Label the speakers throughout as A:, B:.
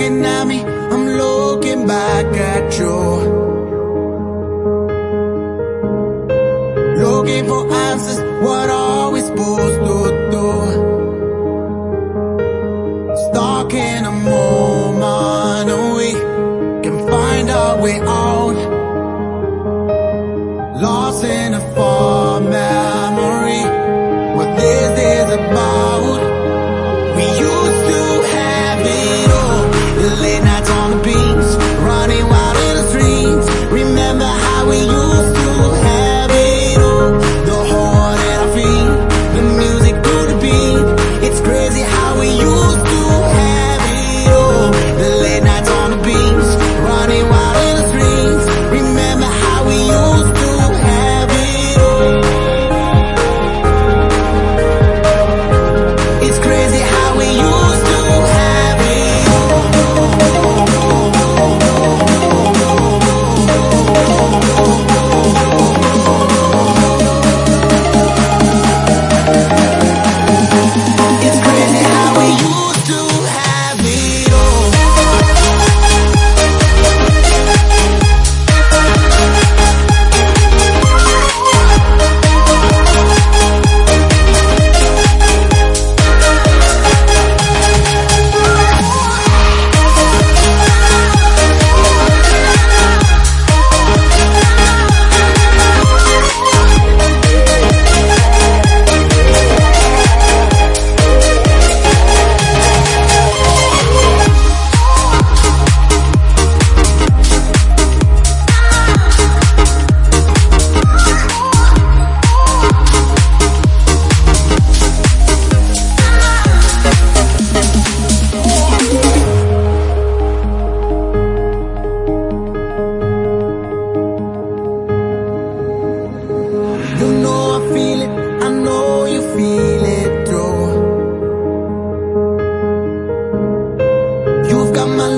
A: looking at me, I'm looking back at you. Looking for answers, what are we supposed to do?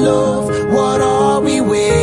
A: love, what are we waiting?